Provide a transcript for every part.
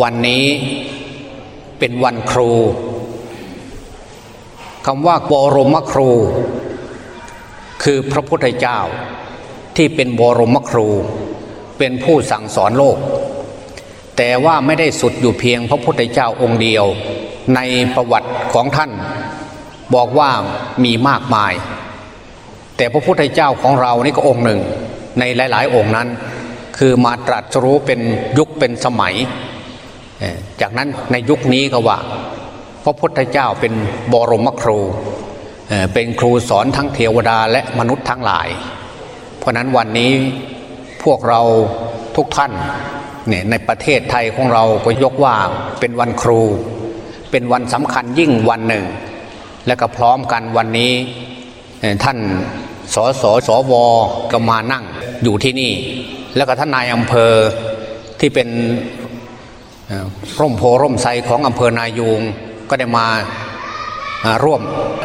วันนี้เป็นวันครูคำว่าบรมครู คือพระพุทธเจ้าที่เป็นบรมครู เป็นผู้สั่งสอนโลก แต่ว่าไม่ได้สุดอยู่เพียงพระพุทธเจ้าองค์เดียว ในประวัติของท่าน บอกว่ามีมากมาย แต่พระพุทธเจ้าของเรานี่ก็องค์หนึ่ง ในหลาย ๆ องค์นั้น คือมาตรัสรู้เป็นยุคเป็นสมัย จากนั้นในยุคนี้ก็ว่า พระพุทธเจ้าเป็นบรมครู เป็นครูสอนทั้งเทวดาและมนุษย์ทั้งหลาย เพราะนั้นวันนี้พวกเราทุกท่านเนี่ยในประเทศไทยของเราก็ยกว่าเป็นวันครู เป็นวันสำคัญยิ่งวันหนึ่ง และก็พร้อมกันวันนี้ท่านสสสวก็มานั่งอยู่ที่นี่ แล้วก็ท่านนายอำเภอที่เป็น ร่มโพร่มไทรของอำเภอนายูงก็ได้มาร่วม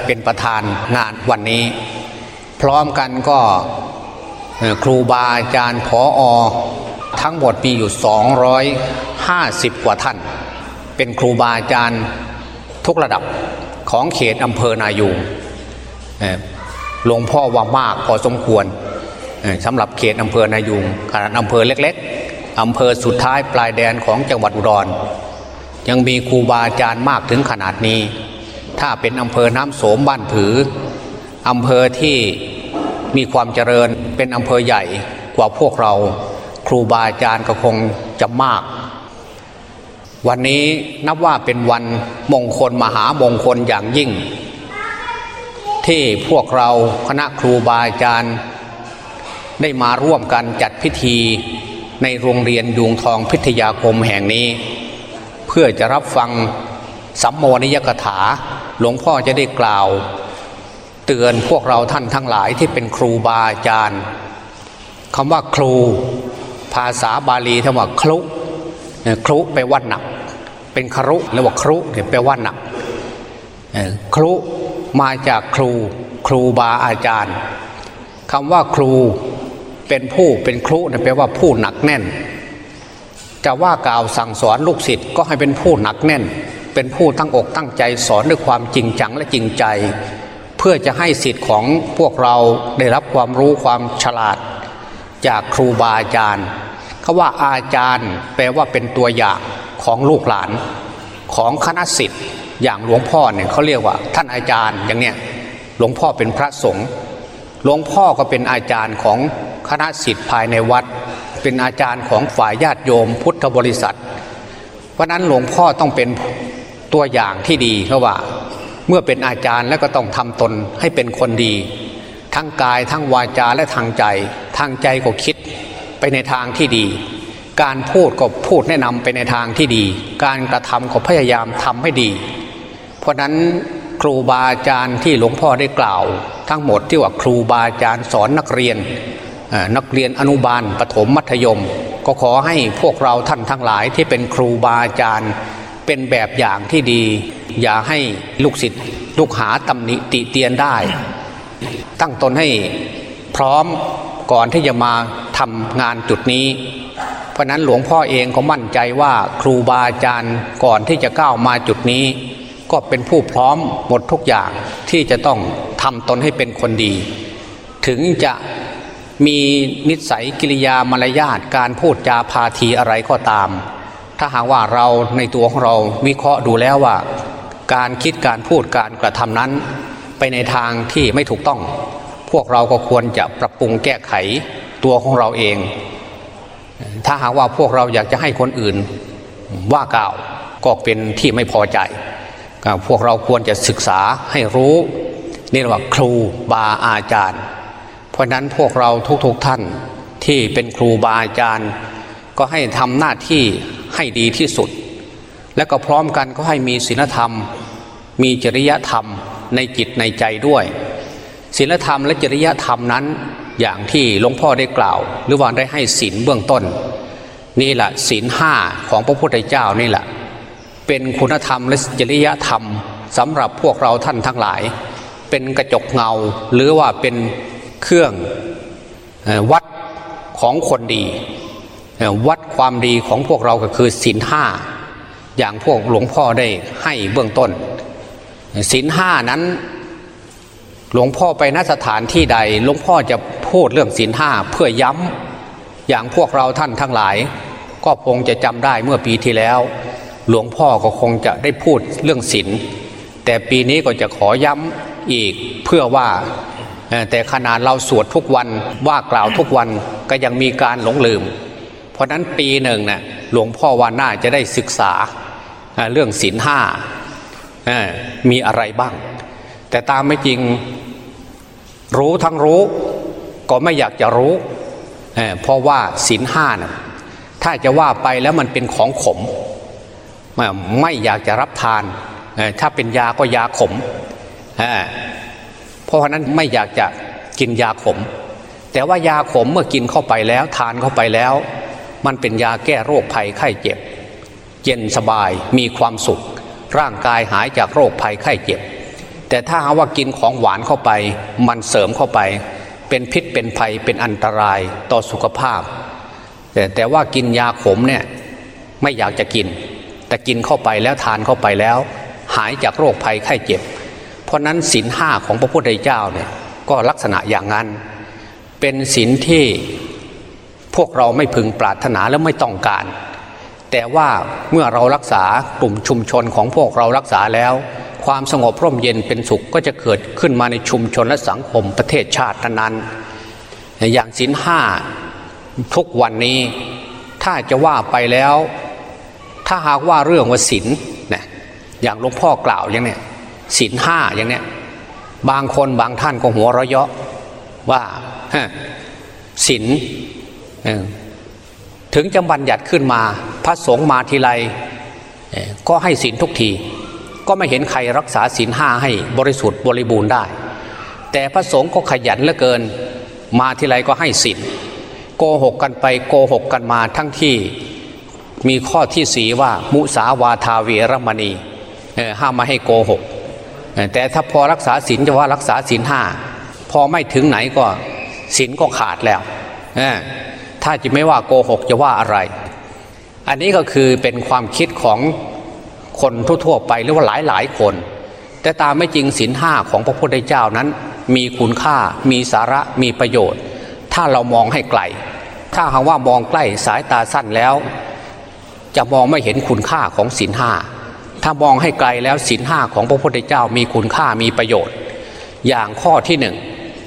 เป็นประธานงานวันนี้ พร้อมกันก็ครูบาอาจารย์ผออทั้งหมดมีอยู่ 250 กว่าท่าน เป็นครูบาอาจารย์ทุกระดับของเขตอำเภอนายูงหลวงพ่อว่ามากพอสมควรสำหรับเขตอำเภอนายูงขนาดอำเภอเล็ก ๆ อำเภอสุดท้ายปลายแดนของจังหวัดอุดร ยังมีครูบาอาจารย์มากถึงขนาดนี้ ถ้าเป็นอำเภอน้ำโสมบ้านผืออำเภอที่มีความเจริญเป็นอำเภอใหญ่กว่าพวกเรา ครูบาอาจารย์ก็คงจะมาก วันนี้นับว่าเป็นวันมงคลมหามงคลอย่างยิ่ง ที่พวกเราคณะครูบาอาจารย์ได้มาร่วมกันจัดพิธี ในโรงเรียนยุงทองพิทยาคมแห่งนี้ เพื่อจะรับฟังสัมโมนิยกถา หลวงพ่อจะได้กล่าว เตือนพวกเราท่านทั้งหลายที่เป็นครูบาอาจารย์คำว่าครู ภาษาบาลีคำว่าครุครุแปว่าหนัก เป็นครุหรือว่าครุแปว่าหนักครุมาจากครู ครูบาอาจารย์คำว่าครู เป็นผู้เป็นครูแปลว่าผู้หนักแน่น จะว่ากล่าวสั่งสอนลูกศิษย์ก็ให้เป็นผู้หนักแน่น เป็นผู้ตั้งอกตั้งใจสอนด้วยความจริงจังและจริงใจ เพื่อจะให้สิทธิ์ของพวกเราได้รับความรู้ความฉลาด จากครูบาอาจารย์คาว่าอาจารย์ แปลว่าเป็นตัวอย่างของลูกหลานของคณะสิทธิ์อย่างหลวงพ่อเนี่ยเขาเรียกว่า ท่านอาจารย์อย่างเนี้ยหลวงพ่อเป็นพระสงฆ์หลวงพ่อก็เป็นอาจารย์ของ คณะสิทธิ์ภายในวัด เป็นอาจารย์ของฝ่ายญาติโยมพุทธบริษัท เพราะนั้นหลวงพ่อต้องเป็นตัวอย่างที่ดีเพราะว่าเมื่อเป็นอาจารย์แล้วก็ต้องทำตนให้เป็นคนดี ทั้งกายทั้งวาจาและทางใจ ทางใจก็คิดไปในทางที่ดี การพูดก็พูดแนะนำไปในทางที่ดี การกระทำก็พยายามทำให้ดี เพราะนั้นครูบาอาจารย์ที่หลวงพ่อได้กล่าว ทั้งหมดที่ว่าครูบาอาจารย์สอนนักเรียน นักเรียนอนุบาลปฐมมัธยม ก็ขอให้พวกเราท่านทั้งหลายที่เป็นครูบาอาจารย์เป็นแบบอย่างที่ดี อย่าให้ลูกศิษย์ลูกหาตำหนิติเตียนได้ ตั้งตนให้พร้อมก่อนที่จะมาทำงานจุดนี้ เพราะนั้นหลวงพ่อเองก็มั่นใจว่าครูบาอาจารย์ก่อนที่จะก้าวมาจุดนี้ ก็เป็นผู้พร้อมหมดทุกอย่างที่จะต้องทำตนให้เป็นคนดี ถึงจะ มีนิสัยกิริยามารยาทการพูดจาพาทีอะไรก็ตาม ถ้าหากว่าเราในตัวของเราวิเคราะห์ดูแล้วว่า การคิดการพูดการกระทำนั้น ไปในทางที่ไม่ถูกต้อง พวกเราก็ควรจะปรับปรุงแก้ไขตัวของเราเอง ถ้าหากว่าพวกเราอยากจะให้คนอื่นว่ากล่าวก็เป็นที่ไม่พอใจพวกเราควรจะศึกษาให้รู้นี่เรียกว่าครูบาอาจารย์ ราะนั้นพวกเราทุกๆทท่านที่เป็นครูบาอาจารย์ ก็ให้ทำหน้าที่ให้ดีที่สุด และก็พร้อมกันก็ให้มีศีลธรรม มีจริยธรรมในจิตในใจด้วยศีลธรรมและจริยธรรมนั้นอย่างที่หลวงพ่อได้กล่าว หรือว่าได้ให้ศีลเบื้องต้น นี่แหละศีลห้าของพระพุทธเจ้านี่แหละ เป็นคุณธรรมและจริยธรรมสำหรับพวกเราท่านทั้งหลาย เป็นกระจกเงาหรือว่าเป็น เครื่องวัดของคนดี วัดความดีของพวกเราก็คือศีลห้าอย่างพวกหลวงพ่อได้ให้เบื้องต้นศีลห้านั้นหลวงพ่อไปนสถานที่ใดหลวงพ่อจะพูดเรื่องศีลห้าเพื่อย้ำอย่างพวกเราท่านทั้งหลาย ก็คงจะจำได้เมื่อปีที่แล้ว หลวงพ่อก็คงจะได้พูดเรื่องศีลแต่ปีนี้ก็จะขอย้ำอีกเพื่อว่า แต่ขนาดเราสวดทุกวันว่ากล่าวทุกวันก็ยังมีการหลงลืม เพราะนั้นปีหนึ่งนะ่ะหลวงพ่อว่าน่าจะได้ศึกษาเรื่องศีลห้ามีอะไรบ้าง แต่ตามไม่จริงรู้ทั้งรู้ ก็ไม่อยากจะรู้เเพราะว่าศีลห้านะถ้าจะว่าไปแล้วมันเป็นของขม ไม่อยากจะรับทาน ถ้าเป็นยาก็ยาขม เพราะฉะนั้นไม่อยากจะกินยาขม แต่ว่ายาขมเมื่อกินเข้าไปแล้วทานเข้าไปแล้ว มันเป็นยาแก้โรคภัยไข้เจ็บ เย็นสบายมีความสุข ร่างกายหายจากโรคภัยไข้เจ็บ แต่ถ้าหาว่ากินของหวานเข้าไป มันเสริมเข้าไป เป็นพิษเป็นภัยเป็นอันตรายต่อสุขภาพ แต่แต่ว่ากินยาขมเนี่ยไม่อยากจะกิน แต่กินเข้าไปแล้วทานเข้าไปแล้ว หายจากโรคภัยไข้เจ็บ เพราะนั้นศีลห้าของพระพุทธเจ้าเนี่ยก็ลักษณะอย่างนั้น เป็นศีลที่พวกเราไม่พึงปรารถนาและไม่ต้องการ แต่ว่าเมื่อเรารักษากลุ่มชุมชนของพวกเรารักษาแล้ว ความสงบร่มเย็นเป็นสุขก็จะเกิดขึ้นมาในชุมชนและสังคมประเทศชาตินั้นอย่างศีลห้าทุกวันนี้ถ้าจะว่าไปแล้ว ถ้าหากว่าเรื่องว่าศีลนะอย่างหลวงพ่อกล่าวอย่างเนี้ย ศีลห้าอย่างเนี้ยบางคนบางท่านก็หัวเราะเยาะว่าศีลถึงจะบัญญัติขึ้นมา พระสงฆ์มาทีไรก็ให้ศีลทุกที ก็ไม่เห็นใครรักษาศีลห้าให้บริสุทธิ์บริบูรณ์ได้ แต่พระสงฆ์ก็ขยันเหลือเกิน มาทีไรก็ให้ศีลโกหกกันไปโกหกกันมาทั้งที่มีข้อที่สีว่ามุสาวาทาเวรมณีห้ามมาให้โกหก แต่ถ้าพอรักษาศีลจะว่ารักษาศีลห้าพอไม่ถึงไหนก็ศีลก็ขาดแล้วถ้าจะไม่ว่าโกหกจะว่าอะไร อันนี้ก็คือเป็นความคิดของคนทั่วๆไปหรือว่าหลายๆคน แต่ตามไม่จริงศีลห้าของพระพุทธเจ้านั้น มีคุณค่ามีสาระมีประโยชน์ ถ้าเรามองให้ไกล ถ้าหากว่ามองใกล้สายตาสั้นแล้ว จะมองไม่เห็นคุณค่าของศีลห้า ถ้ามองให้ไกลแล้วศีลห้าของพระพุทธเจ้ามีคุณค่ามีประโยชน์ อย่างข้อที่หนึ่ง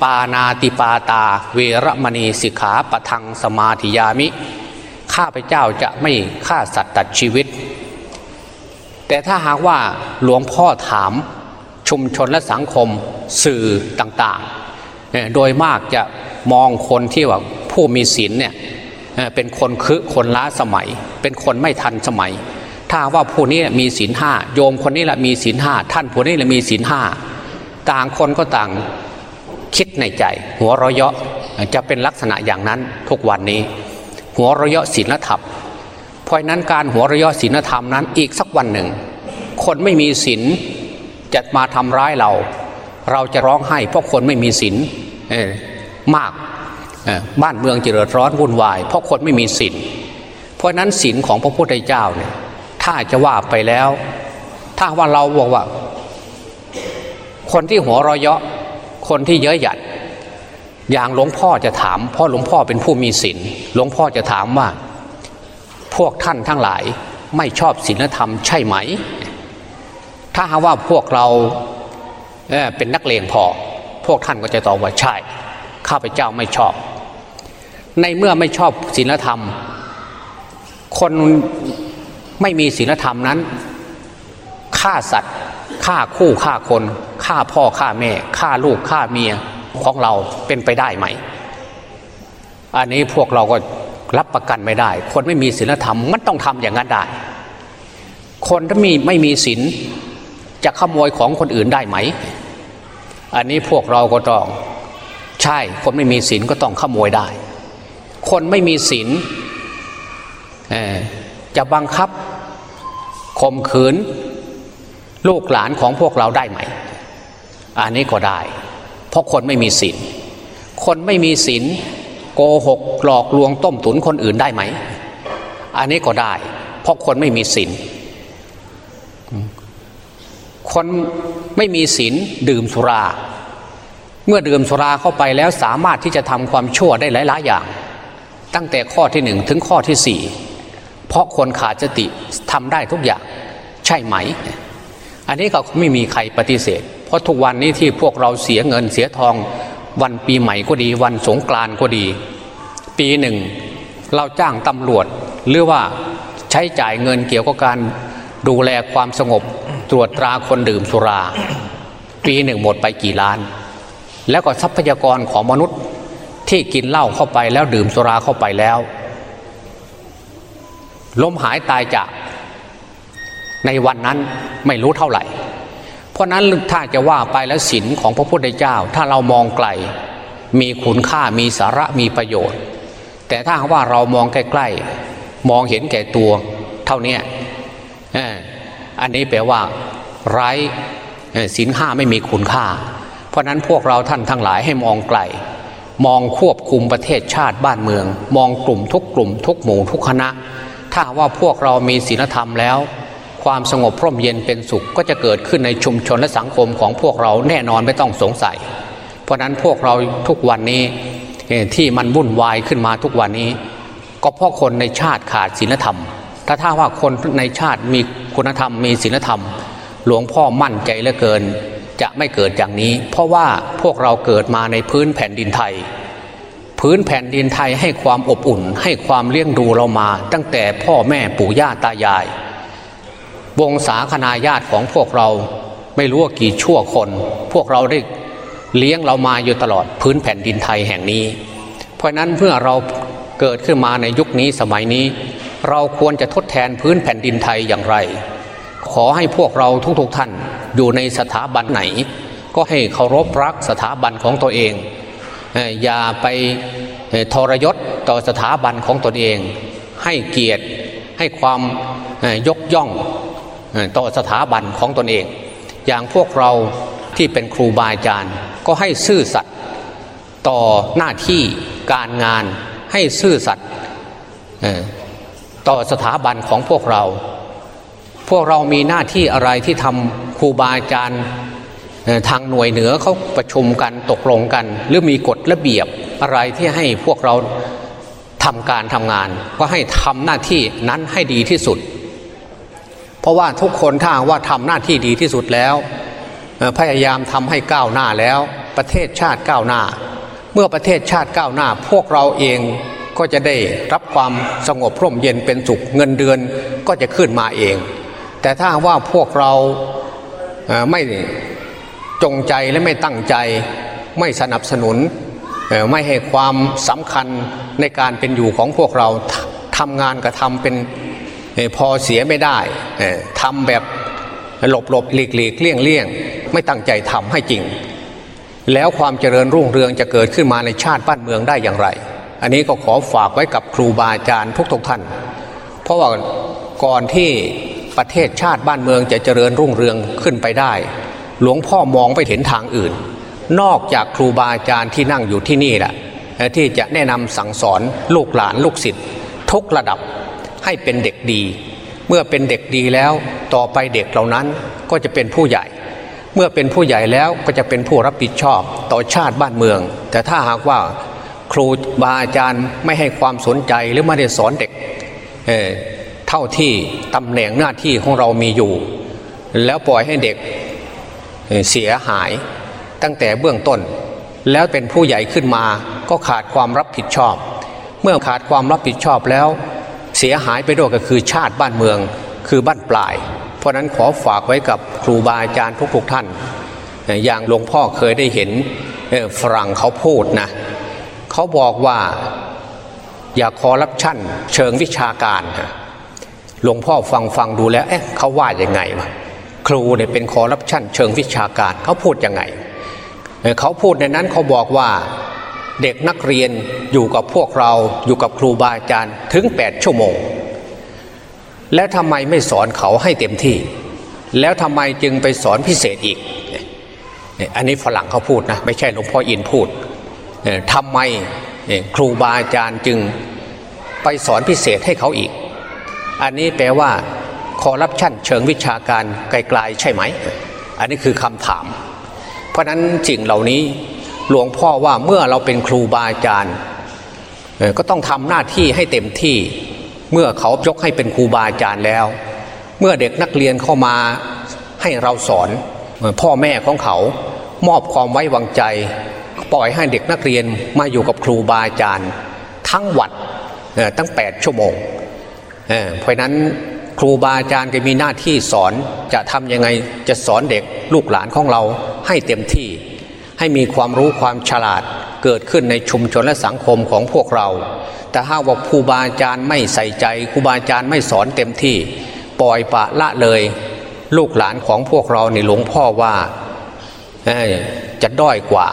ปานาติปาตา เวรมณีสิกขาปะทังสมาธิยามิ ข้าพเจ้าจะไม่ฆ่าสัตว์ตัดชีวิต แต่ถ้าหากว่าหลวงพ่อถามชุมชนและสังคมสื่อต่างๆ โดยมากจะมองคนที่ว่าผู้มีศีลเนี่ยเป็นคนคือคนล้าสมัย เป็นคนไม่ทันสมัย ถ้าว่าผู้นี้มีศีลห้าโยมคนนี้แหละมีศีลห้าท่านผู้นี้แหละมีศีลห้าต่างคนก็ต่างคิดในใจ หัวเราะเยาะจะเป็นลักษณะอย่างนั้นทุกวันนี้ หัวเราะเยาะศีลธรรมเพราะนั้นการหัวเราะเยาะศีลธรรมนั้นอีกสักวันหนึ่ง คนไม่มีศีลจะมาทำร้ายเรา เราจะร้องไห้เพราะคนไม่มีศีลมากบ้านเมืองจะเดือดร้อนวุ่นวาย เพราะคนไม่มีศีลเพราะนั้นศีลของพระพุทธเจ้าเนี่ย ถ้าจะว่าไปแล้ว ถ้าว่าเราบอกว่า คนที่หัวเราะเยาะคนที่เยอะหยัด อย่างหลวงพ่อจะถามเพราะหลวงพ่อเป็นผู้มีศีลหลวงพ่อจะถามว่า พวกท่านทั้งหลายไม่ชอบศีลธรรมใช่ไหม ถ้าหาว่าพวกเราเเป็นนักเลงพอ พวกท่านก็จะตอบว่าใช่ ข้าพเจ้าไม่ชอบ ในเมื่อไม่ชอบศีลธรรม คน ไม่มีศีลธรรมนั้นฆ่าสัตว์ฆ่าคู่ฆ่าคนฆ่าพ่อฆ่าแม่ฆ่าลูกฆ่าเมียของเราเป็นไปได้ไหม อันนี้พวกเราก็รับประกันไม่ได้ คนไม่มีศีลธรรมมันต้องทำอย่างนั้นได้ คนถ้ามีไม่มีศีลจะขโมยของคนอื่นได้ไหม อันนี้พวกเราก็ต้องใช่คนไม่มีศีลก็ต้องขโมยได้ คนไม่มีศีล จะบังคับข่มขืนลูกหลานของพวกเราได้ไหม อันนี้ก็ได้ เพราะคนไม่มีศีลคนไม่มีศีลโกหกหลอกลวงต้มตุนคนอื่นได้ไหม อันนี้ก็ได้ เพราะคนไม่มีศีลคนไม่มีศีลดื่มสุรา เมื่อดื่มสุราเข้าไปแล้วสามารถที่จะทำความชั่วได้หลาย ๆ อย่าง ตั้งแต่ข้อที่หนึ่งถึงข้อที่สี่ เพราะคนขาดสติทำได้ทุกอย่างใช่ไหม อันนี้ก็ไม่มีใครปฏิเสธ เพราะทุกวันนี้ที่พวกเราเสียเงินเสียทอง วันปีใหม่ก็ดี วันสงกรานต์ก็ดี ปีหนึ่ง เราจ้างตำรวจหรือว่าใช้จ่ายเงินเกี่ยวกับการดูแลความสงบตรวจตราคนดื่มสุรา ปีหนึ่งหมดไปกี่ล้าน แล้วก็ทรัพยากรของมนุษย์ที่กินเหล้าเข้าไปแล้วดื่มสุราเข้าไปแล้ว ล้มหายตายจากในวันนั้นไม่รู้เท่าไหร่ เพราะนั้นถ้าจะว่าไปแล้วศีลของพระพุทธเจ้า ถ้าเรามองไกล มีคุณค่ามีสาระมีประโยชน์ แต่ถ้าว่าเรามองใกล้ๆมองเห็นแก่ตัวเท่านี้อันนี้แปลว่า ไร้ศีลห้าไม่มีคุณค่า เพราะนั้นพวกเราท่านทั้งหลายให้มองไกล มองควบคุมประเทศชาติบ้านเมือง มองกลุ่มทุกกลุ่มทุกหมู่ทุกคณะ ถ้าว่าพวกเรามีศีลธรรมแล้ว ความสงบพร่มเย็นเป็นสุขก็จะเกิดขึ้นในชุมชนและสังคมของพวกเราแน่นอนไม่ต้องสงสัย เพราะนั้นพวกเราทุกวันนี้ที่มันวุ่นวายขึ้นมาทุกวันนี้ ก็เพราะคนในชาติขาดศีลธรรม ถ้าถ้าว่าคนในชาติมีคุณธรรมมีศีลธรรม หลวงพ่อมั่นใจเหลือเกิน จะไม่เกิดอย่างนี้ เพราะว่าพวกเราเกิดมาในพื้นแผ่นดินไทย พื้นแผ่นดินไทยให้ความอบอุ่น ให้ความเลี้ยงดูเรามา ตั้งแต่พ่อแม่ปู่ย่าตายาย วงศาคณาญาติของพวกเราไม่รู้ว่ากี่ชั่วคน พวกเราได้เลี้ยงเรามาอยู่ตลอดพื้นแผ่นดินไทยแห่งนี้ เพราะนั้นเพื่อเราเกิดขึ้นมาในยุคนี้สมัยนี้ เราควรจะทดแทนพื้นแผ่นดินไทยอย่างไร ขอให้พวกเราทุกๆทท่านอยู่ในสถาบันไหน ก็ให้เคารพรักสถาบันของตัวเอง อย่าไปทรยศต่อสถาบันของตนเอง ให้เกียรติให้ความยกย่องต่อสถาบันของตนเอง อย่างพวกเราที่เป็นครูบาอาจารย์ ก็ให้ซื่อสัตย์ต่อหน้าที่การงานให้ซื่อสัตย์ต่อสถาบันของพวกเรา พวกเรามีหน้าที่อะไรที่ทำครูบาอาจารย์ ทางหน่วยเหนือเขาประชุมกันตกลงกัน หรือมีกฎระเบียบอะไรที่ให้พวกเราทำการทำงาน ก็ให้ทำหน้าที่นั้นให้ดีที่สุด เพราะว่าทุกคนถ้าว่าทำหน้าที่ดีที่สุดแล้วพยายามทำให้ก้าวหน้าแล้วประเทศชาติก้าวหน้า เมื่อประเทศชาติก้าวหน้า พวกเราเองก็จะได้รับความสงบร่มเย็นเป็นสุขเงินเดือนก็จะขึ้นมาเอง แต่ถ้าว่าพวกเราไม่ จงใจและไม่ตั้งใจ ไม่สนับสนุนไม่ให้ความสำคัญในการเป็นอยู่ของพวกเราทำงานก็ทำเป็นพอเสียไม่ได้ทำแบบหลบหลบหลีกหลีกเลี่ยงเลี่ยงไม่ตั้งใจทำให้จริง แล้วความเจริญรุ่งเรืองจะเกิดขึ้นมาในชาติบ้านเมืองได้อย่างไร อันนี้ก็ขอฝากไว้กับครูบาอาจารย์ทุกๆท่าน เพราะว่าก่อนที่ประเทศชาติบ้านเมืองจะเจริญรุ่งเรืองขึ้นไปได้ หลวงพ่อมองไปเห็นทางอื่น นอกจากครูบาอาจารย์ที่นั่งอยู่ที่นี่แหละที่จะแนะนำสั่งสอนลูกหลานลูกศิษย์ทุกระดับให้เป็นเด็กดี เมื่อเป็นเด็กดีแล้วต่อไปเด็กเหล่านั้นก็จะเป็นผู้ใหญ่ เมื่อเป็นผู้ใหญ่แล้วก็จะเป็นผู้รับผิดชอบต่อชาติบ้านเมือง แต่ถ้าหากว่าครูบาอาจารย์ไม่ให้ความสนใจหรือไม่ได้สอนเด็กเเท่าที่ตำแหน่งหน้าที่ของเรามีอยู่ แล้วปล่อยให้เด็ก เสียหายตั้งแต่เบื้องต้น แล้วเป็นผู้ใหญ่ขึ้นมาก็ขาดความรับผิดชอบ เมื่อขาดความรับผิดชอบแล้ว เสียหายไปด้วยก็คือชาติบ้านเมืองคือบ้านปลาย เพราะนั้นขอฝากไว้กับครูบาอาจารย์ทุกๆท่าน อย่างหลวงพ่อเคยได้เห็นฝรั่งเขาพูดนะเขาบอกว่าอย่าคอรับชั่นเชิงวิชาการหลวงพ่อฟังฟังดูแล้วเอ๊ะเขาว่ายังไงวะ ครูเนี่ยเป็นคอรับชั่นเชิงวิชาการเขาพูดยังไงเขาพูดในนั้นเขาบอกว่าเด็กนักเรียนอยู่กับพวกเราอยู่กับครูบาอาจารย์ถึง 8 ชั่วโมง แล้วทำไมไม่สอนเขาให้เต็มที่ แล้วทำไมจึงไปสอนพิเศษอีก อันนี้ฝรั่งเขาพูดนะไม่ใช่หลวงพ่ออินพูดทำไมครูบาอาจารย์จึงไปสอนพิเศษให้เขาอีก อันนี้แปลว่า คอร์รัปชันเชิงวิชาการไกลๆใช่ไหม อันนี้คือคำถาม เพราะนั้นสิ่งเหล่านี้หลวงพ่อว่าเมื่อเราเป็นครูบาอาจารย์ก็ต้องทำหน้าที่ให้เต็มที่ เมื่อเขายกให้เป็นครูบาอาจารย์แล้ว เมื่อเด็กนักเรียนเข้ามาให้เราสอนพ่อแม่ของเขามอบความไว้วางใจ ปล่อยให้เด็กนักเรียนมาอยู่กับครูบาอาจารย์ ทั้งวันตั้ง 8 ชั่วโมงเพราะนั้น ครูบาอาจารย์ก็มีหน้าที่สอนจะทำยังไงจะสอนเด็กลูกหลานของเราให้เต็มที่ ให้มีความรู้ความฉลาดเกิดขึ้นในชุมชนและสังคมของพวกเรา แต่ถ้าว่าครูบาอาจารย์ไม่ใส่ใจครูบาอาจารย์ไม่สอนเต็มที่ ปล่อยปละละเลย ลูกหลานของพวกเราในหลวงพ่อว่าจะด้อยกว่า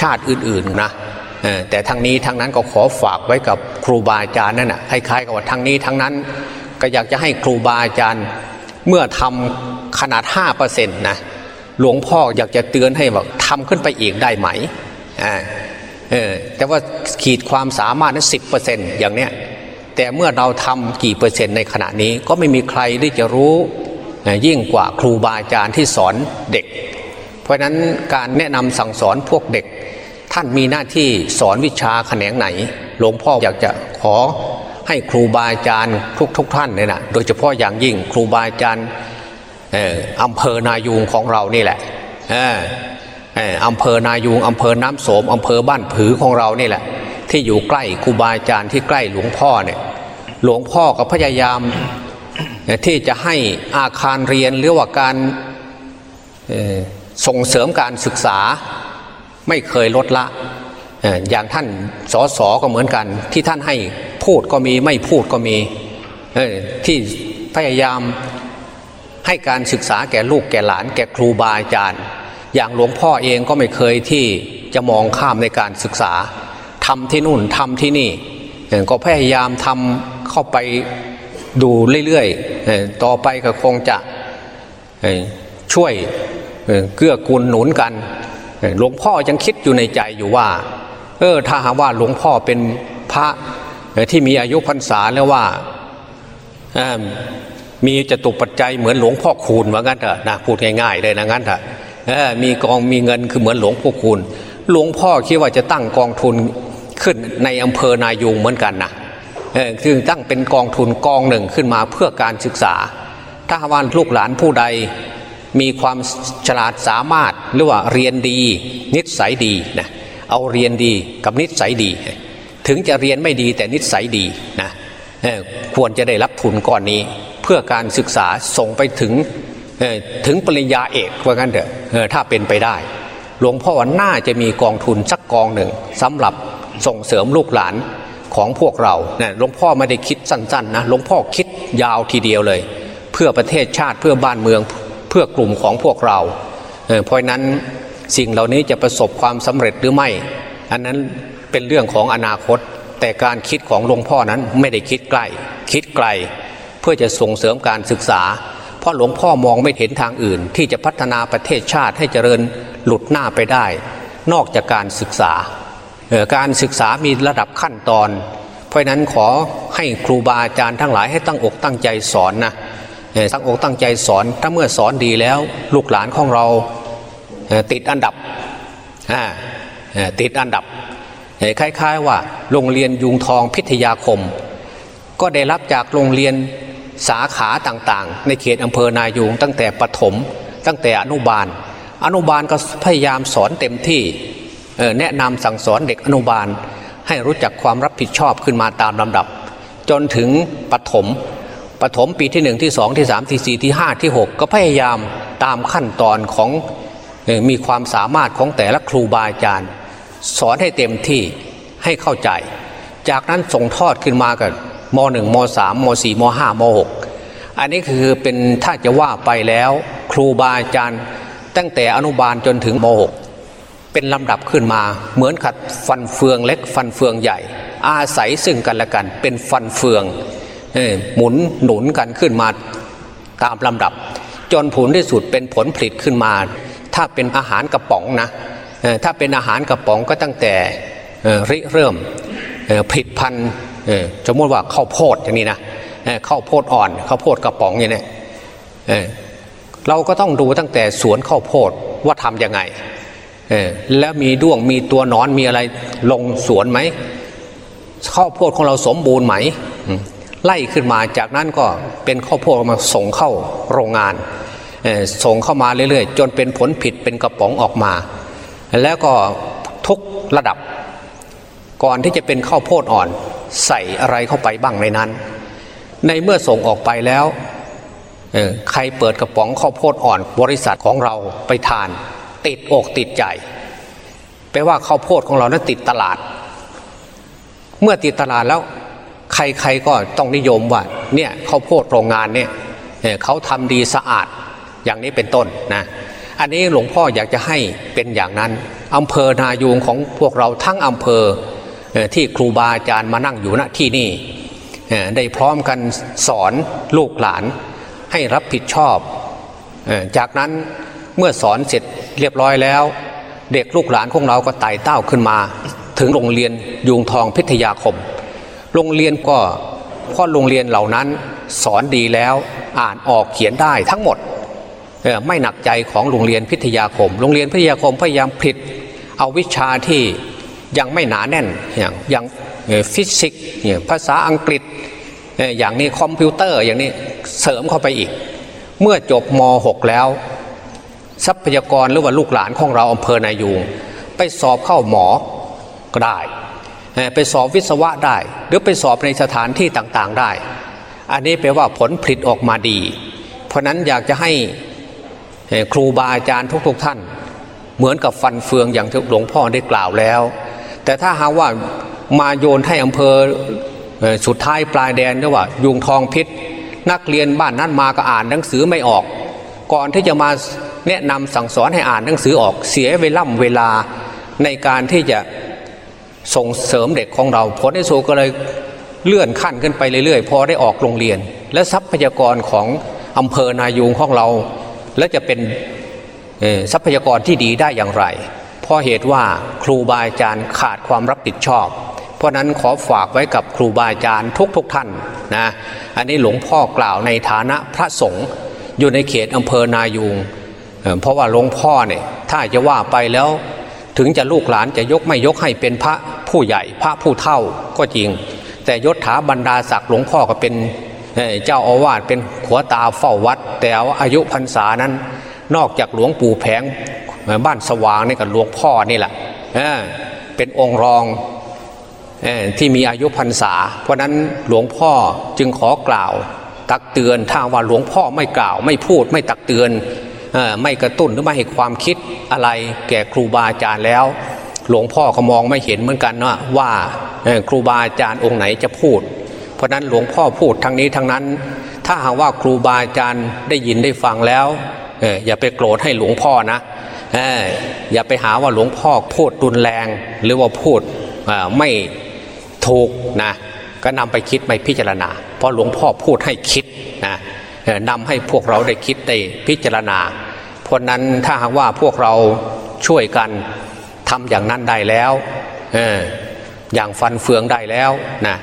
ชาติอื่นๆนะแต่ทั้งนี้ทั้งนั้นก็ขอฝากไว้กับครูบาอาจารย์นั่นนะคล้ายๆกับว่าทั้งนี้ทั้งนั้น ก็อยากจะให้ครูบาอาจารย์เมื่อทำขนาด5%นะหลวงพ่ออยากจะเตือนให้ว่าทำขึ้นไปอีกได้ไหมอ่าเออแต่ว่าขีดความสามารถนั้นสิอย่างเนี้ยแต่เมื่อเราทำกี่เปอร์เซ็นต์ในขณะนี้ก็ไม่มีใครที่จะรู้ยิ่งกว่าครูบาอาจารย์ที่สอนเด็ก เพราะฉะนั้นการแนะนำสั่งสอนพวกเด็ก ท่านมีหน้าที่สอนวิชาแขนงไหน หลวงพ่ออยากจะขอ ให้ครูบาอาจารย์ทุกทุกท่านเนี่ยนะโดยเฉพาะอย่างยิ่งครูบาอาจารย์อำเภอนายูงของเรานี่แหละออเอ่ออำเภอนายูงอำเภอน้ำโสมอำเภอบ้านผือของเรานี่แหละ ที่อยู่ใกล้ครูบาอาจารย์ที่ใกล้หลวงพ่อเนี่ยหลวงพ่อก็พยายามที่จะให้อาคารเรียนหรือว่าการส่งเสริมการศึกษาไม่เคยลดละ อย่างท่านสอสอก็เหมือนกัน ที่ท่านให้พูดก็มีไม่พูดก็มีที่พยายามให้การศึกษาแก่ลูกแก่หลาน แก่ครูบาอาจารย์ อย่างหลวงพ่อเองก็ไม่เคยที่จะมองข้ามในการศึกษาทำที่นู่นทำที่นี่ก็พยายามทำเข้าไปดูเรื่อยๆต่อไปก็คงจะช่วยเกื้อกูลหนุนกันหลวงพ่อยังคิดอยู่ในใจอยู่ว่า เออถ้าหากว่าหลวงพ่อเป็นพระที่มีอายุพรรษาแล้วว่าเอิ่มมีจตุปัจจัยเหมือนหลวงพ่อคูณว่างั้นเถอะนะพูดง่ายๆเลยนะงั้นเถอะมีกองมีเงินคือเหมือนหลวงพ่อคูณ หลวงพ่อคิดว่าจะตั้งกองทุนขึ้นในอำเภอนายูงเหมือนกันนะเออคือตั้งเป็นกองทุนกองหนึ่งขึ้นมาเพื่อการศึกษา ถ้าว่าลูกหลานผู้ใดมีความฉลาดสามารถหรือว่าเรียนดี นิสัยดีนะ เอาเรียนดีกับนิสัยดี ถึงจะเรียนไม่ดีแต่นิสัยดีนะควรจะได้รับทุนก้อนนี้ เพื่อการศึกษาส่งไปถึงถึงปริญญาเอกว่างั้นเถอะถ้าเป็นไปได้ หลวงพ่อว่าน่าจะมีกองทุนสักกองหนึ่งสำหรับส่งเสริมลูกหลานของพวกเราเนี่ยหลวงพ่อไม่ได้คิดสั้นๆนะหลวงพ่อคิดยาวทีเดียวเลย เพื่อประเทศชาติเพื่อบ้านเมืองเพื่อกลุ่มของพวกเรา เพราะนั้น สิ่งเหล่านี้จะประสบความสำเร็จหรือไม่ อันนั้นเป็นเรื่องของอนาคต แต่การคิดของหลวงพ่อนั้นไม่ได้คิดใกล้ คิดไกล เพื่อจะส่งเสริมการศึกษา เพราะหลวงพ่อมองไม่เห็นทางอื่น ที่จะพัฒนาประเทศชาติให้เจริญหลุดหน้าไปได้ นอกจากการศึกษา การศึกษามีระดับขั้นตอน เพราะนั้นขอให้ครูบาอาจารย์ทั้งหลายให้ตั้งอกตั้งใจสอนนะตั้งอกตั้งใจสอนถ้าเมื่อสอนดีแล้ว ลูกหลานของเรา ติดอันดับติดอันดับเอ่อคล้ายๆว่าโรงเรียนยุงทองพิทยาคม ก็ได้รับจากโรงเรียนสาขาต่างๆ ในเขตอำเภอนายูงตั้งแต่ปฐมตั้งแต่อนุบาล อนุบาลก็พยายามสอนเต็มที่แนะนำสั่งสอนเด็กอนุบาล ให้รู้จักความรับผิดชอบขึ้นมาตามลำดับ จนถึงปฐมปฐมปีที่หนึ่งที่สองที่สามที่สี่ที่ห้าที่หกก็พยายามตามขั้นตอนของ มีความสามารถของแต่ละครูบาอาจารย์ สอนให้เต็มที่ให้เข้าใจ จากนั้นส่งทอดขึ้นมากับมหนึ่งมสามมสี่มห้ามหกอันนี้คือเป็นถ้าจะว่าไปแล้วครูบาอาจารย์ ตั้งแต่อนุบาลจนถึงมหกเป็นลำดับขึ้นมา เหมือนขัดฟันเฟืองเล็กฟันเฟืองใหญ่ อาศัยซึ่งกันและกัน เป็นฟันเฟืองหมุนหนุนกันขึ้นมาตามลำดับ จนผลที่สุดเป็นผลผลิตขึ้นมา ถ้าเป็นอาหารกระป๋องนะถ้าเป็นอาหารกระป๋องก็ตั้งแต่ริเริ่มผลิตพันธุ์สมมติว่าข้าวโพดอย่างนี้นะข้าวโพดอ่อนข้าวโพดกระป๋องอย่างนี้เราก็ต้องดูตั้งแต่สวนข้าวโพดว่าทำยังไงแล้วมีด้วงมีตัวนอนมีอะไรลงสวนไหมข้าวโพดของเราสมบูรณ์ไหม ไล่ขึ้นมาจากนั้นก็เป็นข้าวโพดมาส่งเข้าโรงงาน ส่งเข้ามาเรื่อยๆ จนเป็นผลผิดเป็นกระป๋องออกมา แล้วก็ทุกระดับ ก่อนที่จะเป็นข้าวโพดอ่อนใส่อะไรเข้าไปบ้างในนั้น ในเมื่อส่งออกไปแล้วใครเปิดกระป๋องข้าวโพดอ่อน บริษัทของเราไปทาน ติดอกติดใจแปลว่าข้าวโพดของเรานั้นติดตลาด เมื่อติดตลาดแล้วใครๆก็ต้องนิยมว่าเนี่ยข้าวโพดโรงงานเนี่ยเขาทำดีสะอาด อย่างนี้เป็นต้นนะอันนี้หลวงพ่ออยากจะให้เป็นอย่างนั้นอำเภอนายูงของพวกเราทั้งอำเภอที่ครูบาอาจารย์มานั่งอยู่ณที่นี่ได้พร้อมกันสอนลูกหลานให้รับผิดชอบ จากนั้นเมื่อสอนเสร็จเรียบร้อยแล้ว เด็กลูกหลานของเราก็ไต่เต้าขึ้นมา ถึงโรงเรียนยูงทองพิทยาคม โรงเรียนก็พราะโรงเรียนเหล่านั้นสอนดีแล้วอ่านออกเขียนได้ทั้งหมด ไม่หนักใจของโรงเรียนพิทยาคม โรงเรียนพิทยาคมพยายามผลิตเอาวิชาที่ยังไม่หนาแน่นอย่างอย่างฟิสิกส์ภาษาอังกฤษอย่างนี้คอมพิวเตอร์อย่างนี้เสริมเข้าไปอีก เมื่อจบม .6 แล้ว ทรัพยากรหรือว่าลูกหลานของเราอำเภอนายูงไปสอบเข้าหมอก็ได้ ไปสอบวิศวะได้ หรือไปสอบในสถานที่ต่างๆได้ อันนี้แปลว่าผลผลิตออกมาดี เพราะนั้นอยากจะให้ ครูบาอาจารย์ทุกๆท่าน เหมือนกับฟันเฟืองอย่างที่หลวงพ่อได้กล่าวแล้ว แต่ถ้าหากว่ามาโยนให้อำเภอสุดท้ายปลายแดนเรียกว่า ยุงทองพิษ นักเรียนบ้านนั้นมาก็อ่านหนังสือไม่ออก ก่อนที่จะมาแนะนำสั่งสอนให้อ่านหนังสือออกเสียเวล่ำเวลาในการที่จะส่งเสริมเด็กของเราผลที่สุก็เลยเลื่อนขั้นขึ้นไปเรื่อยๆ พอได้ออกโรงเรียน และทรัพยากรของอำเภอนายูงของเรา และจะเป็นทรัพยากรที่ดีได้อย่างไร เพราะเหตุว่าครูบาอาจารย์ขาดความรับผิดชอบ เพราะนั้นขอฝากไว้กับครูบาอาจารย์ทุกๆทท่านนะอันนี้หลวงพ่อกล่าวในฐานะพระสงฆ์อยู่ในเขตอำเภอนายูงเพราะว่าหลวงพ่อเนี่ยถ้าจะว่าไปแล้วถึงจะลูกหลานจะยกไม่ยกให้เป็นพระผู้ใหญ่พระผู้เท่าก็จริง แต่ยศถาบรรดาศักดิ์หลวงพ่อก็เป็น เจ้าอาวาสเป็นขัวตาเฝ้าวัด แต่ว่าอายุพรรษานั้น นอกจากหลวงปู่แผงบ้านสว่างนี่กับหลวงพ่อนี่แหละเเป็นองค์รองอที่มีอายุพรรษา เพราะนั้นหลวงพ่อจึงขอกล่าว ตักเตือนถ้าว่าหลวงพ่อไม่กล่าว ไม่พูดไม่ตักเตือนอไม่กระตุ้นหรือไม่ให้ความคิดอะไรแก่ครูบาอาจารย์แล้ว หลวงพ่อก็มองไม่เห็นเหมือนกันว่าว่าครูบาอาจารย์องค์ไหนจะพูด เพราะนั้นหลวงพ่อพูดทั้งนี้ทั้งนั้น ถ้าหากว่าครูบาอาจารย์ได้ยินได้ฟังแล้วอย่าไปโกรธให้หลวงพ่อนะอย่าไปหาว่าหลวงพ่อพูดรุนแรง หรือว่าพูดไม่ถูกนะก็นำไปคิดไปพิจารณา เพราะหลวงพ่อพูดให้คิดนะนำให้พวกเราได้คิดได้พิจารณา เพราะนั้นถ้าหากว่าพวกเราช่วยกันทำอย่างนั้นได้แล้วออย่างฟันเฟืองได้แล้วนะ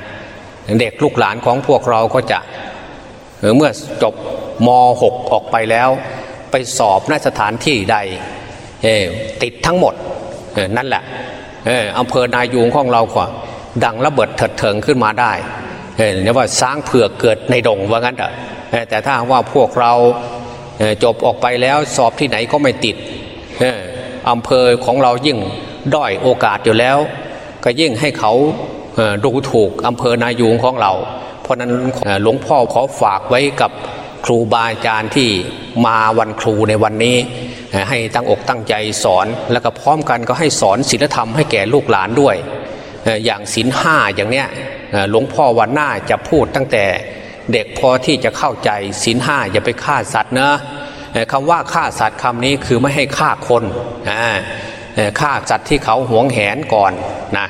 เด็กลูกหลานของพวกเราก็จะเมื่อจบม .6 ออกไปแล้ว ไปสอบนสถานที่ใดติดทั้งหมดนั่นแหละอำเภอนายูงของเราก็ดังระเบิดเถิดเถิงขึ้นมาได้เรียกว่าสร้างเผือกเกิดในดงว่างั้นเถอะแต่ถ้าว่าพวกเราจบออกไปแล้วสอบที่ไหนก็ไม่ติดอำเภอของเรายิ่งด้อยโอกาสอยู่แล้ว ก็ยิ่งให้เขา ดูถูกอำเภอนายูงของเรา เพราะนั้นหลวงพ่อขอฝากไว้กับครูบาอาจารย์ที่มาวันครูในวันนี้ ให้ตั้งอกตั้งใจสอน แล้วก็พร้อมกันก็ให้สอนศีลธรรมให้แก่ลูกหลานด้วย อย่างศีลห้าอย่างเนี้ยหลวงพ่อวันหน้าจะพูดตั้งแต่เด็กพอที่จะเข้าใจศีลห้าอย่าไปฆ่าสัตว์นะคำว่าฆ่าสัตว์คำนี้คือไม่ให้ฆ่าคนฆ่าสัตว์ที่เขาหวงแหนก่อนนะ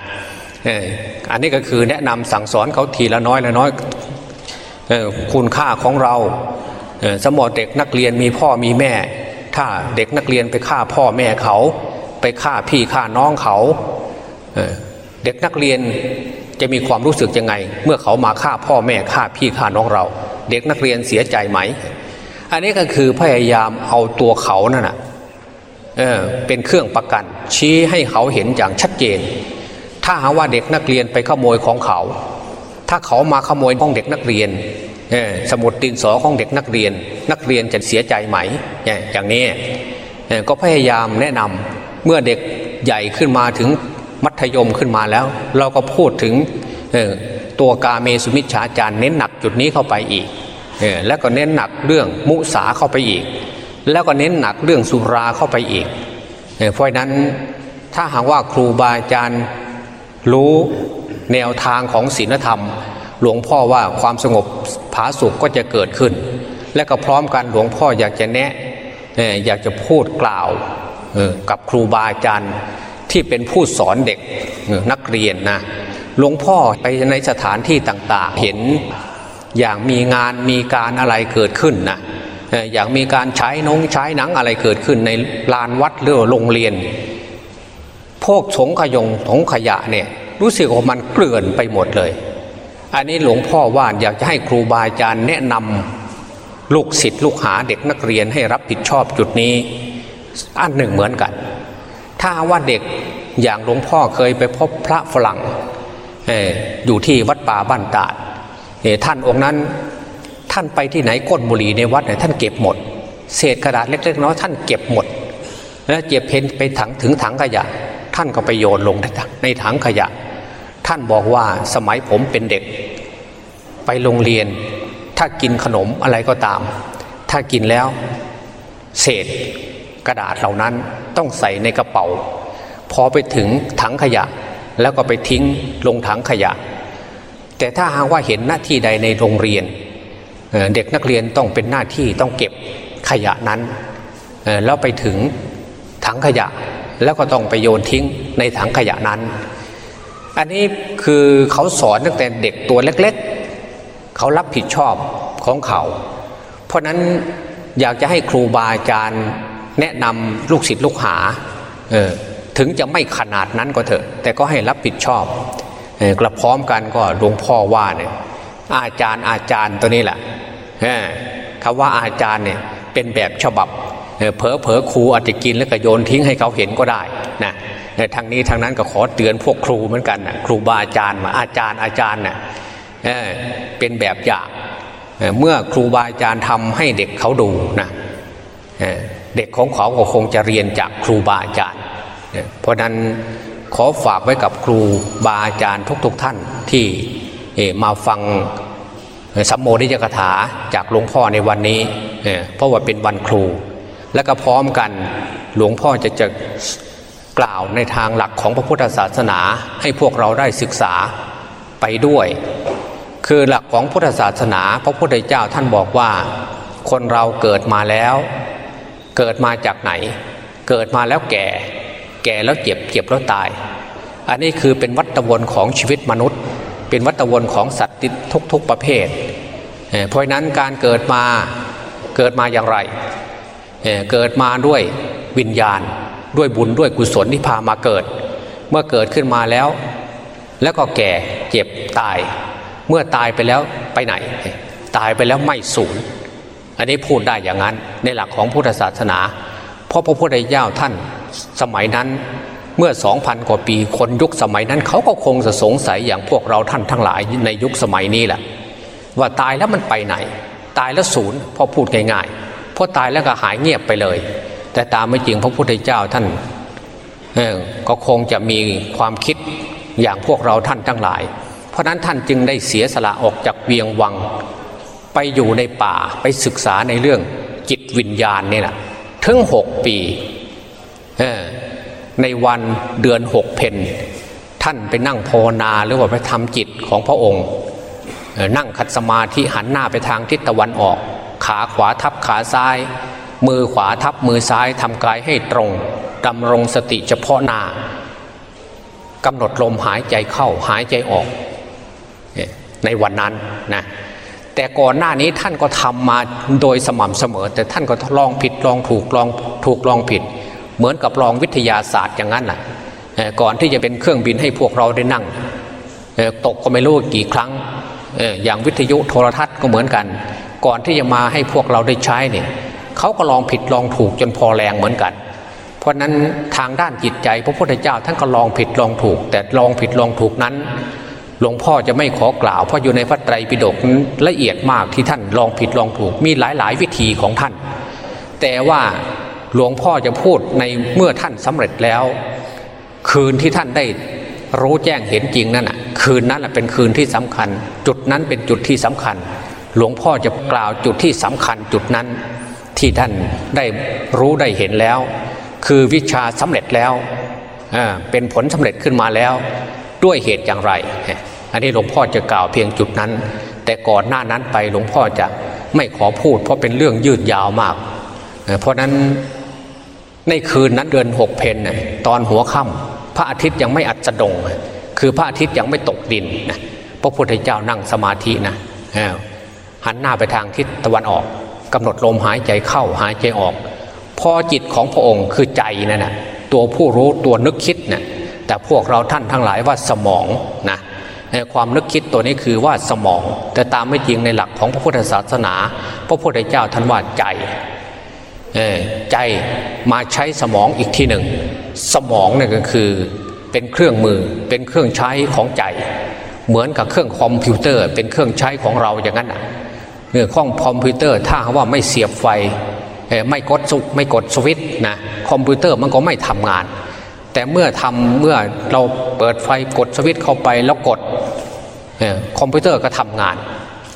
อันนี้ก็คือแนะนำสั่งสอนเขาทีละน้อยละน้อยออคุณค่าของเราเสมมติเด็กนักเรียนมีพ่อมีแม่ ถ้าเด็กนักเรียนไปฆ่าพ่อแม่เขา ไปฆ่าพี่ฆ่าน้องเขาเเด็กนักเรียนจะมีความรู้สึกยังไง เมื่อเขามาฆ่าพ่อแม่ฆ่าพี่ฆ่าน้องเรา เด็กนักเรียนเสียใจไหม อันนี้ก็คือพยายามเอาตัวเขานั่นนะเเป็นเครื่องประกัน ชี้ให้เขาเห็นอย่างชัดเจน ถ้าหาว่าเด็กนักเรียนไปขโมยของเขา ถ้าเขามาขโมยของเด็กนักเรียนสมุดดินสอของเด็กนักเรียน นักเรียนจะเสียใจไหมอย่างนี้ก็พยายามแนะนำเมื่อเด็กใหญ่ขึ้นมาถึงมัธยมขึ้นมาแล้ว เราก็พูดถึงตัวกาเมสุมิชฌาจารเน้นหนักจุดนี้เข้าไปอีก แล้วก็เน้นหนักเรื่องมุสาเข้าไปอีก แล้วก็เน้นหนักเรื่องสุราเข้าไปอีกเออเพราะนั้นถ้าหากว่าครูบาอาจารย์ รู้แนวทางของศีลธรรม หลวงพ่อว่าความสงบผาสุขก็จะเกิดขึ้น และก็พร้อมกันหลวงพ่ออยากจะแนะอยากจะพูดกล่าวกับครูบาอาจารย์ที่เป็นผู้สอนเด็กนักเรียนนะหลวงพ่อไปในสถานที่ต่างๆ เห็นอย่างมีงานมีการอะไรเกิดขึ้นนะอย่างมีการใช้นงใช้หนังอะไรเกิดขึ้นในลานวัดหรือโรงเรียน พวกสงขยงถงขยะเนี่ยรู้สึกว่ามันเกลื่อนไปหมดเลย อันนี้หลวงพ่อว่าอยากจะให้ครูบาอาจารย์แนะนำลูกศิษย์ลูกหาเด็กนักเรียนให้รับผิดชอบจุดนี้ อันหนึ่งเหมือนกัน ถ้าว่าเด็กอย่างหลวงพ่อเคยไปพบพระฝรั่งออยู่ที่วัดป่าบ้านตาดท่านองค์นั้นท่านไปที่ไหนก้นบุหรี่ในวัดเนี่ยท่านเก็บหมด เศษกระดาษเล็กๆน้อยท่านเก็บหมดแล้วเจ็บเพนไปถังถึงถังขยะ ท่านก็ไปโยนลงในถังในถังขยะ ท่านบอกว่าสมัยผมเป็นเด็ก ไปโรงเรียน ถ้ากินขนมอะไรก็ตาม ถ้ากินแล้วเศษกระดาษเหล่านั้นต้องใส่ในกระเป๋า พอไปถึงถังขยะแล้วก็ไปทิ้งลงถังขยะ แต่ถ้าหากว่าเห็นหน้าที่ใดในโรงเรียนเเด็กนักเรียนต้องเป็นหน้าที่ต้องเก็บขยะนั้น แล้วไปถึงถังขยะ แล้วก็ต้องไปโยนทิ้งในถังขยะนั้น อันนี้คือเขาสอนตั้งแต่เด็กตัวเล็กๆ เขารับผิดชอบของเขา เพราะนั้นอยากจะให้ครูบาอาจารย์แนะนำลูกศิษย์ลูกหาถึงจะไม่ขนาดนั้นก็เถอะ แต่ก็ให้รับผิดชอบกระพร้อมกันก็หลวงพ่อว่าเนี่ยอาจารย์อาจารย์ตัวนี้แหละคำว่าอาจารย์เนี่ยเป็นแบบฉบับ เผลอเผลอครูอาจจะกินแล้วก็โยนทิ้งให้เขาเห็นก็ได้นะในทางนี้ทางนั้นก็ขอเตือนพวกครูเหมือนกันนะครูบาอาจารย์มาอาจารย์อาจารย์เน่ยเเป็นแบบอย่างเเมื่อครูบาอาจารย์ทำให้เด็กเขาดูนะเเด็กของเขาก็คงจะเรียนจากครูบาอาจารย์เเพราะนั้นขอฝากไว้กับครูบาอาจารย์ทุกๆทท่านที่มาฟังสัมโมนิจกถาจากหลวงพ่อในวันนี้เเพราะว่าเป็นวันครู และก็พร้อมกันหลวงพ่อจะจะกล่าวในทางหลักของพระพุทธศาสนาให้พวกเราได้ศึกษาไปด้วย คือหลักของพุทธศาสนา พระพุทธเจ้าท่านบอกว่า คนเราเกิดมาแล้ว เกิดมาจากไหน เกิดมาแล้วแก่ แก่แล้วเจ็บเจ็บแล้วตาย อันนี้คือเป็นวัฏวนของชีวิตมนุษย์ เป็นวัฏวนของสัตว์ทุกๆประเภท เพราะนั้นการเกิดมาเกิดมาอย่างไร เกิดมาด้วยวิญญาณ ด้วยบุญด้วยกุศลที่พามาเกิด เมื่อเกิดขึ้นมาแล้ว แล้วก็แก่เจ็บตาย เมื่อตายไปแล้วไปไหน ตายไปแล้วไม่สูญอันนี้พูดได้อย่างนั้นในหลักของพุทธศาสนา เพราะพระพุทธเจ้าท่านสมัยนั้นเมื่อสองพันกว่าปีคนยุคสมัยนั้นเขาก็คงจะสงสัยอย่างพวกเราท่านทั้งหลายในยุคสมัยนี้แหละว่าตายแล้วมันไปไหน ตายแล้วศูนย์พอพูดง่ายๆ พอตายแล้วก็หายเงียบไปเลย แต่ตามไม่จริงพระพุทธเจ้าท่านก็คงจะมีความคิดอย่างพวกเราท่านทั้งหลาย เพราะนั้นท่านจึงได้เสียสละออกจากเวียงวัง ไปอยู่ในป่าไปศึกษาในเรื่องจิตวิญญาณนี่แหละถึงหกปี ในวันเดือนหกเพนท่านไปนั่งภาวนาหรือว่าไปทำจิตของพระองค์ นั่งคัดสมาธิหันหน้าไปทางทิศตะวันออก ขาขวาทับขาซ้าย มือขวาทับมือซ้ายทำกายให้ตรงดำรงสติเฉพาะหน้ากำหนดลมหายใจเข้าหายใจออกในวันนั้นนะแต่ก่อนหน้านี้ท่านก็ทำมาโดยสม่ำเสมอ แต่ท่านก็ลองผิดลองถูกลองถูกลองผิด เหมือนกับลองวิทยาศาสตร์อย่างนั้นแหละก่อนที่จะเป็นเครื่องบินให้พวกเราได้นั่งตกก็ไม่รู้กี่ครั้งอย่างวิทยุโทรทัศน์ก็เหมือนกัน ก่อนที่จะมาให้พวกเราได้ใช้เนี่ยเขาก็ลองผิดลองถูกจนพอแรงเหมือนกัน เพราะนั้นทางด้านจิตใจ พระพุทธเจ้าท่านก็ลองผิดลองถูก แต่ลองผิดลองถูกนั้น หลวงพ่อจะไม่ขอกล่าว เพราะอยู่ในพระไตรปิฎกละเอียดมากที่ท่านลองผิดลองถูกมีหลายๆ วิธีของท่าน แต่ว่าหลวงพ่อจะพูดในเมื่อท่านสำเร็จแล้ว คืนที่ท่านได้รู้แจ้งเห็นจริงนั่นน่ะคืนนั้นแหละเป็นคืนที่สำคัญ จุดนั้นเป็นจุดที่สำคัญ หลวงพ่อจะกล่าวจุดที่สำคัญจุดนั้น ที่ท่านได้รู้ได้เห็นแล้ว คือวิชาสำเร็จแล้วเป็นผลสำเร็จขึ้นมาแล้วด้วยเหตุอย่างไร อันนี้หลวงพ่อจะกล่าวเพียงจุดนั้น แต่ก่อนหน้านั้นไปหลวงพ่อจะไม่ขอพูด เพราะเป็นเรื่องยืดยาวมาก เพราะนั้นในคืนนั้นเดือนหกเพนน่ะตอนหัวค่ำพระอาทิตย์ยังไม่อัสดง คือพระอาทิตย์ยังไม่ตกดินนะพระพุทธเจ้านั่งสมาธินะ หันหน้าไปทางทิศตะวันออกกำหนดลมหายใจเข้าหายใจออก พอจิตของพระองค์คือใจนั่นนะตัวผู้รู้ตัวนึกคิดนะ่ะแต่พวกเราท่านทั้งหลายว่าสมองนะในความนึกคิดตัวนี้คือว่าสมอง แต่ตามไม่จริงในหลักของพระพุทธศาสนา พระพุทธเจ้าท่านว่าใจเออใจมาใช้สมองอีกทีหนึ่ง สมองเนี่ยก็คือเป็นเครื่องมือเป็นเครื่องใช้ของใจ เหมือนกับเครื่องคอมพิวเตอร์ เป็นเครื่องใช้ของเราอย่างนั้นอะ ของคอมพิวเตอร์ถ้าว่าไม่เสียบไฟไม่กดสุไม่กดสวิตช์นะคอมพิวเตอร์มันก็ไม่ทำงาน แต่เมื่อทำเมื่อเราเปิดไฟกดสวิตช์เข้าไปแล้วกดคอมพิวเตอร์ก็ทำงาน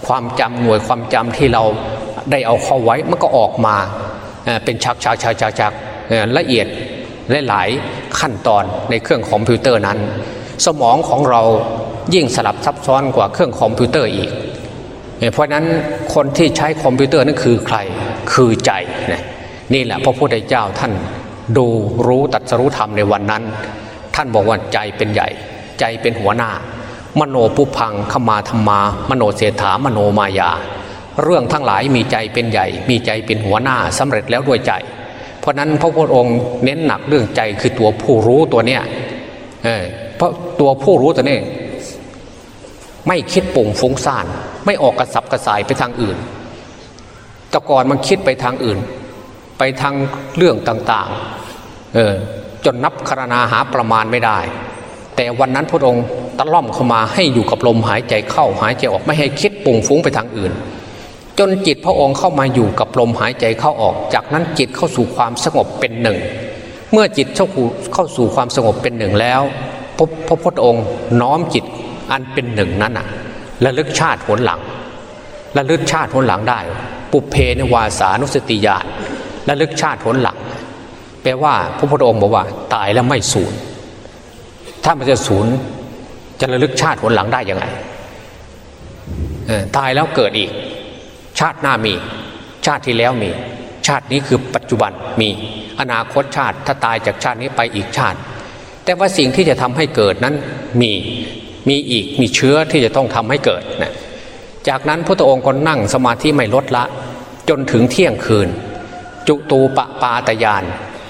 ความจำหน่วยความจำที่เราได้เอาเข้าไว้มันก็ออกมาเป็นฉากฉากฉากฉากฉากเอ่อละเอียดหลายขั้นตอนในเครื่องคอมพิวเตอร์นั้น สมองของเรายิ่งสลับซับซ้อนกว่าเครื่องคอมพิวเตอร์อีก เพราะนั้นคนที่ใช้คอมพิวเตอร์นั่นคือใครคือใจนี่แหละพระพุทธเจ้าท่านดูรู้ตรัสรู้ธรรมในวันนั้น ท่านบอกว่าใจเป็นใหญ่ ใจเป็นหัวหน้า มโนปุพพังคมาธัมมา มโนเสฏฐามโนมยา เรื่องทั้งหลายมีใจเป็นใหญ่ มีใจเป็นหัวหน้าสำเร็จแล้วด้วยใจ เพราะนั้นพระพุทธองค์เน้นหนักเรื่องใจคือตัวผู้รู้ตัวเนี้ยเออเพราะตัวผู้รู้ตัวนี้ไม่คิดปุ่งฟุ้งซ่าน ไม่ออกกระสับกระส่ายไปทางอื่นต่ก่อนมันคิดไปทางอื่น ไปทางเรื่องต่างๆเออจนนับคารนาหาประมาณไม่ได้ แต่วันนั้นพระองค์ตะล่อมเข้ามาให้อยู่กับลมหายใจเข้าหายใจออกไม่ให้คิดปุ่งฟุ้งไปทางอื่น จนจิตพระองค์เข้ามาอยู่กับลมหายใจเข้าออก จากนั้นจิตเข้าสู่ความสงบเป็นหนึ่ง เมื่อจิตเข้าเข้าสู่ความสงบเป็นหนึ่งแล้วพระพระพุทธองค์น้อมจิตอันเป็นหนึ่งนั้นน่ะ ระลึกชาติผลหลังระลึกชาติผลหลังได้ ปุเพนวาสานุสติญาณระลึกชาติผลหลังแปลว่าพระพุทธองค์บอกว่า ตายแล้วไม่สูญถ้ามันจะสูญจะระลึกชาติผลหลังได้ยังไงตายแล้วเกิดอีก ชาติหน้ามี ชาติที่แล้วมี ชาตินี้คือปัจจุบันมีอนาคตชาติถ้าตายจากชาตินี้ไปอีกชาติ แต่ว่าสิ่งที่จะทำให้เกิดนั้นมี มีอีกมีเชื้อที่จะต้องทำให้เกิดนะจากนั้นพระองค์ก็นั่งสมาธิไม่ลดละ จนถึงเที่ยงคืน จุตูปปาตยาน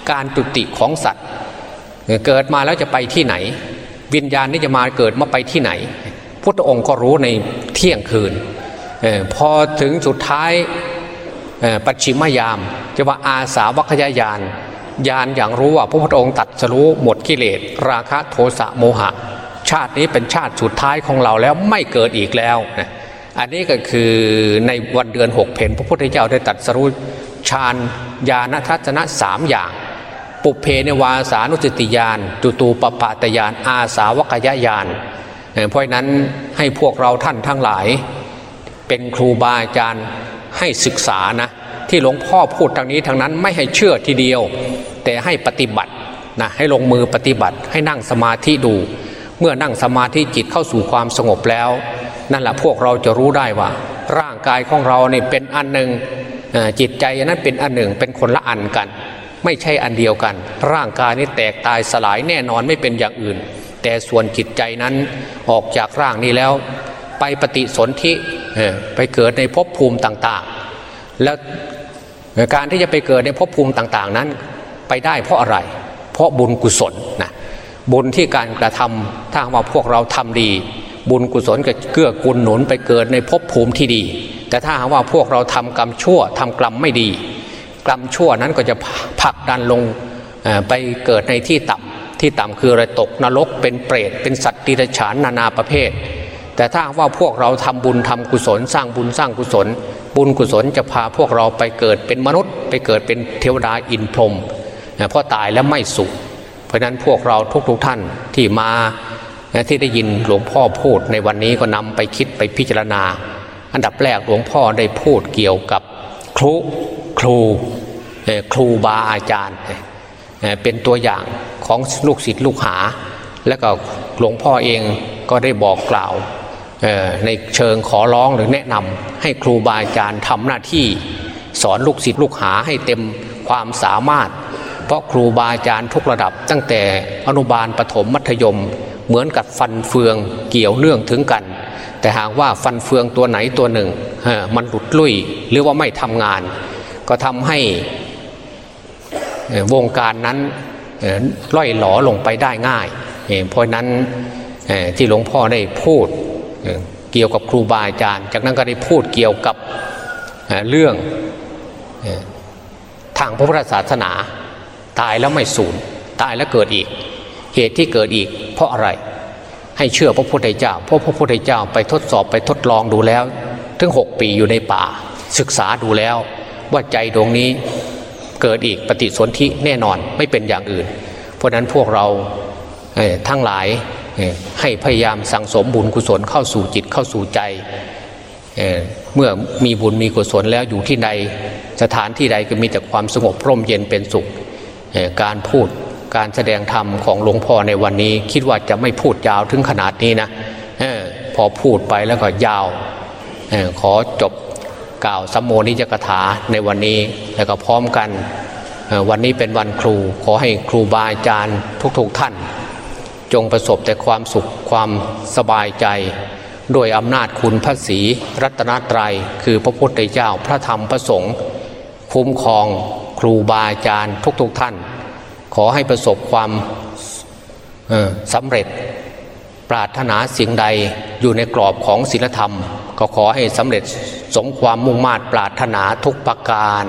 การจุติของสัตว์ เกิดมาแล้วจะไปที่ไหน วิญญาณนี้จะมาเกิดมาไปที่ไหนพุทธองค์ก็รู้ในเที่ยงคืนออพอถึงสุดท้ายปัจฉิมยาม จะว่าอาสาวัคยายานยานอย่างรู้ว่าพระพุทธองค์ตัดสรู้หมดกิเลสราคะโทสะโมหะ ชาตินี้เป็นชาติสุดท้ายของเราแล้วไม่เกิดอีกแล้วนะอันนี้ก็คือในวันเดือนหกเพนพระพุทธเจ้าได้ตัดสรู้ฌานญาณทัศนะสามอย่าง ปุเพเนวาสานุสติญาณจุตูปปาตญาณอาสาวกยญาณเพราะนั้นให้พวกเราท่านทั้งหลาย เป็นครูบาอาจารย์ให้ศึกษานะที่หลวงพ่อพูดทางนี้ทางนั้นไม่ให้เชื่อทีเดียว แต่ให้ปฏิบัตินะให้ลงมือปฏิบัติให้นั่งสมาธิดู เมื่อนั่งสมาธิจิตเข้าสู่ความสงบแล้ว นั่นแหละพวกเราจะรู้ได้ว่า ร่างกายของเราเนี่ยเป็นอันหนึ่งจิตใจนั้นเป็นอันหนึ่งเป็นคนละอันกัน ไม่ใช่อันเดียวกัน ร่างกายนี้แตกตายสลายแน่นอนไม่เป็นอย่างอื่น แต่ส่วนจิตใจนั้นออกจากร่างนี้แล้ว ไปปฏิสนธิไปเกิดในภพภูมิต่างๆ แล้วการที่จะไปเกิดในภพภูมิต่างๆนั้น ไปได้เพราะอะไร เพราะบุญกุศลนะ บุญที่การกระทำถ้าว่าพวกเราทำดี บุญกุศลก็เกื้อกูลหนุนไปเกิดในภพภูมิที่ดี แต่ถ้าหากว่าพวกเราทำกรรมชั่วทำกรรมไม่ดี กรรมชั่วนั้นก็จะผลักดันลงไปเกิดในที่ต่ำที่ต่ำคืออะไรตกนรกเป็นเปรตเป็นสัตว์ดิเรกชันนานาประเภท แต่ถ้าหากว่าพวกเราทำบุญทำกุศล สร้างบุญสร้างกุศล บุญกุศลจะพาพวกเราไปเกิดเป็นมนุษย์ ไปเกิดเป็นเทวดาอินพรหมเพราะตายแล้วไม่สุข ราะนั้นพวกเราทุกๆทท่านที่มาที่ได้ยินหลวงพ่อพูดในวันนี้ก็นำไปคิดไปพิจารณา อันดับแรกหลวงพ่อได้พูดเกี่ยวกับครูครูครูบาอาจารย์เป็นตัวอย่างของลูกศิษย์ลูกหา และก็หลวงพ่อเองก็ได้บอกกล่าวในเชิงขอร้องหรือแนะนำให้ครูบาอาจารย์ทำหน้าที่สอนลูกศิษย์ลูกหาให้เต็มความสามารถ เพราะครูบาอาจารย์ทุกระดับ ตั้งแต่อนุบาลปฐมมัธยม เหมือนกับฟันเฟืองเกี่ยวเนื่องถึงกัน แต่หากว่าฟันเฟืองตัวไหนตัวหนึ่งมันหลุดลุ่ยหรือว่าไม่ทำงาน ก็ทำให้วงการนั้นร่อล่อยหลอลงไปได้ง่าย เพราะนั้นที่หลวงพ่อได้พูดเกี่ยวกับครูบาอาจารย์ จากนั้นก็ได้พูดเกี่ยวกับเรื่องทางพระพุทธศาสนา ตายแล้วไม่สูญตายแล้วเกิดอีก เหตุที่เกิดอีก เพราะอะไร ให้เชื่อพระพุทธเจ้าเพราะพระพุทธเจ้าไปทดสอบไปทดลองดูแล้ว ถึง 6 ปีอยู่ในป่า ศึกษาดูแล้ว ว่าใจดวงนี้เกิดอีกปฏิสนธิแน่นอนไม่เป็นอย่างอื่น เพราะนั้นพวกเราทั้งหลายให้พยายามสั่งสมบุญกุศลเข้าสู่จิตเข้าสู่ใจเเมื่อมีบุญมีกุศลแล้วอยู่ที่ใดสถานที่ใดก็มีแต่ความสงบร่มเย็นเป็นสุข การพูดการแสดงธรรมของหลวงพ่อในวันนี้ คิดว่าจะไม่พูดยาวถึงขนาดนี้นะออพอพูดไปแล้วก็ยาวออขอจบกล่าวสัมโมนิจกถาในวันนี้แล้วก็พร้อมกันออวันนี้เป็นวันครูขอให้ครูบาอาจารย์ทุกๆท่าน จงประสบแต่ความสุขความสบายใจ ด้วยอำนาจคุณพระศรีรัตนตรัย คือพระพุทธเจ้าพระธรรมพระสงฆ์คุ้มครอง ครูบาอาจารย์ทุกๆทท่าน ขอให้ประสบความสำเร็จ ปรารถนาสิ่งใดอยู่ในกรอบของศีลธรรม ก็ขอให้สำเร็จสมความมุ่งมา่ปรารถนาทุกประการ